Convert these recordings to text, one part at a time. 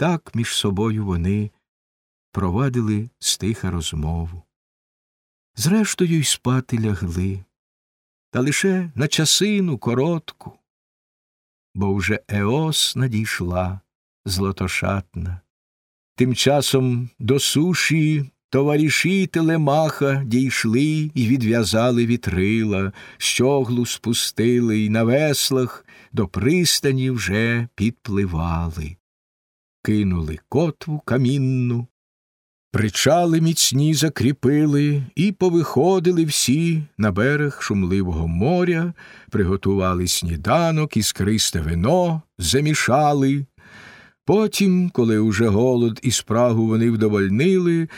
Так між собою вони провадили стиха розмову. Зрештою, й спати лягли, та лише на часину коротку, бо вже Еос надійшла злотошатна. Тим часом до суші товариші Телемаха дійшли і відв'язали вітрила, щоглу спустили, і на веслах до пристані вже підпливали. Кинули котву камінну, причали міцні закріпили і повиходили всі на берег шумливого моря, приготували сніданок іскристе вино, замішали. Потім, коли уже голод і спрагу вони вдовольнили,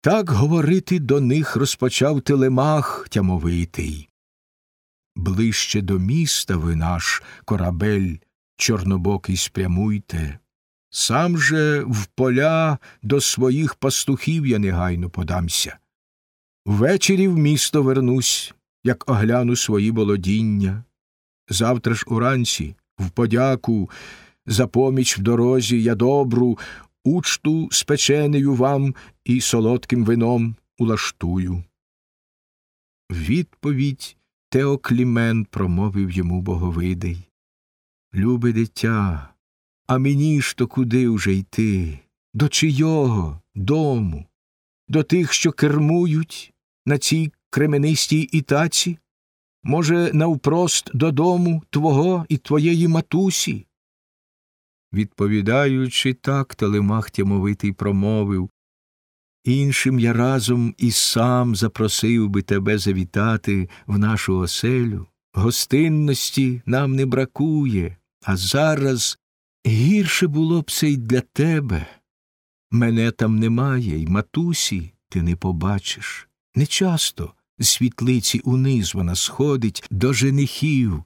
так говорити до них розпочав телемах тямовитий. Ближче до міста ви наш корабель чорнобокий спрямуйте. Сам же в поля до своїх пастухів я негайно подамся. Ввечері в місто вернусь, як огляну свої володіння. Завтра ж уранці, в подяку, за поміч в дорозі я добру, учту спеченею вам і солодким вином улаштую. Відповідь Теоклімен промовив йому боговидий. Любе дитя, а мені ж то куди вже йти? До чийого дому? До тих, що кермують на цій кременистій ітаці? Може, навпрост додому твого і твоєї матусі? Відповідаючи так, телемах тямовитий промовив Іншим я разом і сам запросив би тебе завітати в нашу оселю. Гостинності нам не бракує, а зараз гірше було б це й для тебе. Мене там немає, й матусі ти не побачиш. Нечасто з світлиці униз вона сходить до женихів,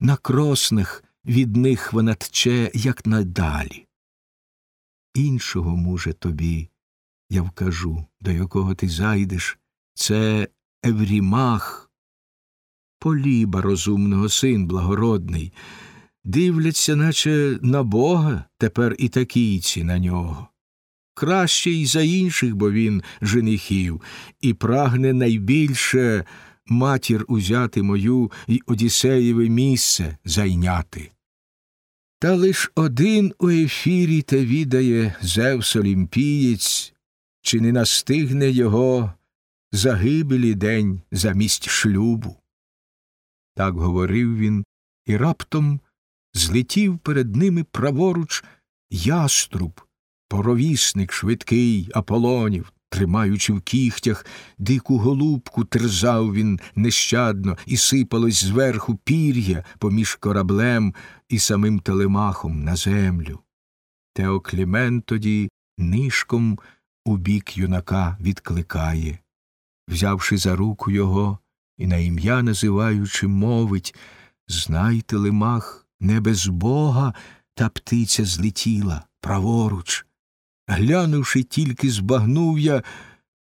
на кроснах від них вона тче, як надалі. Іншого, муже, тобі я вкажу, до якого ти зайдеш, це Еврімах, поліба розумного син благородний, дивляться, наче на Бога тепер і такійці на нього. Краще й за інших, бо він женихів, і прагне найбільше матір узяти мою й Одіссеєве місце зайняти. Та лиш один у ефірі те відає Зевс Олімпієць, чи не настигне його загибелі день замість шлюбу. Так говорив він, і раптом злетів перед ними праворуч яструб, поровісник швидкий Аполонів, тримаючи в кігтях дику голубку, терзав він нещадно, і сипалось зверху пір'я поміж кораблем і самим телемахом на землю. Теоклімен тоді нишком у бік юнака відкликає, взявши за руку його і на ім'я називаючи, мовить Знай, телемах, не без бога та птиця злетіла праворуч. Глянувши, тільки збагнув я,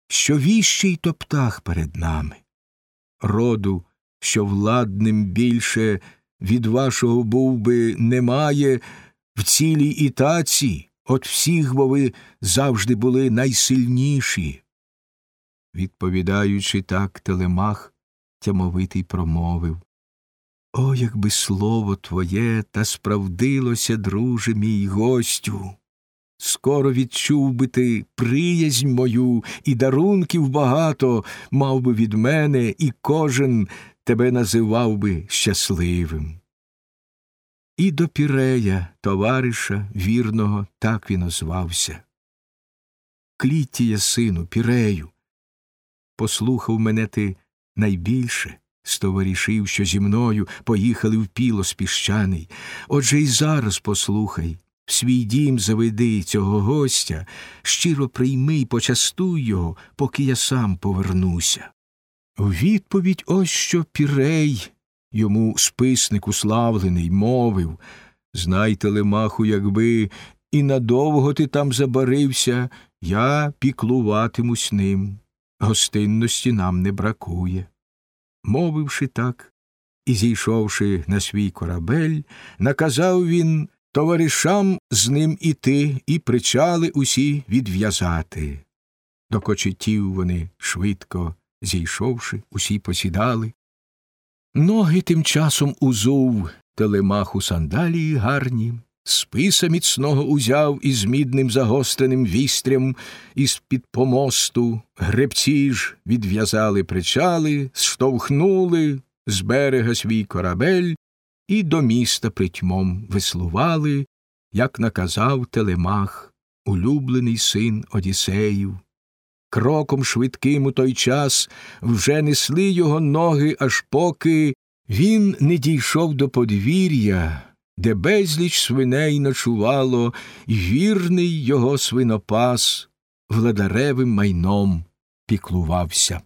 що віщий то птах перед нами. Роду, що владним більше від вашого був би немає в цілій ітаці, от всіх, бо ви завжди були найсильніші. Відповідаючи так, телемах тямовитий промовив О, якби слово твоє та справдилося, друже мій гостю. Скоро відчув би ти приязнь мою, і дарунків багато мав би від мене, і кожен тебе називав би щасливим. І до Пірея, товариша вірного, так він озвався. Кліттія, сину, Пірею, послухав мене ти найбільше з товаришів, що зі мною поїхали в пілос піщаний. Отже й зараз послухай, в свій дім заведи цього гостя, щиро прийми й почастуй його, поки я сам повернуся. У відповідь ось що Пірей, йому списник уславлений, мовив Знай, телемаху, якби і надовго ти там забарився, я піклуватимусь ним. Гостинності нам не бракує. Мовивши так і зійшовши на свій корабель, наказав він товаришам з ним іти і причали усі відв'язати. До кочетів вони швидко зійшовши, усі посідали. Ноги тим часом узув телемаху сандалії гарні, списа міцного узяв із мідним загостреним вістрям із під помосту, гребці ж відв'язали причали, штовхнули з берега свій корабель і до міста притьмом веслували, як наказав телемах, улюблений син Одіссеїв. Кроком швидким у той час вже несли його ноги, аж поки він не дійшов до подвір'я, де безліч свиней ночувало, вірний його свинопас владаревим майном піклувався.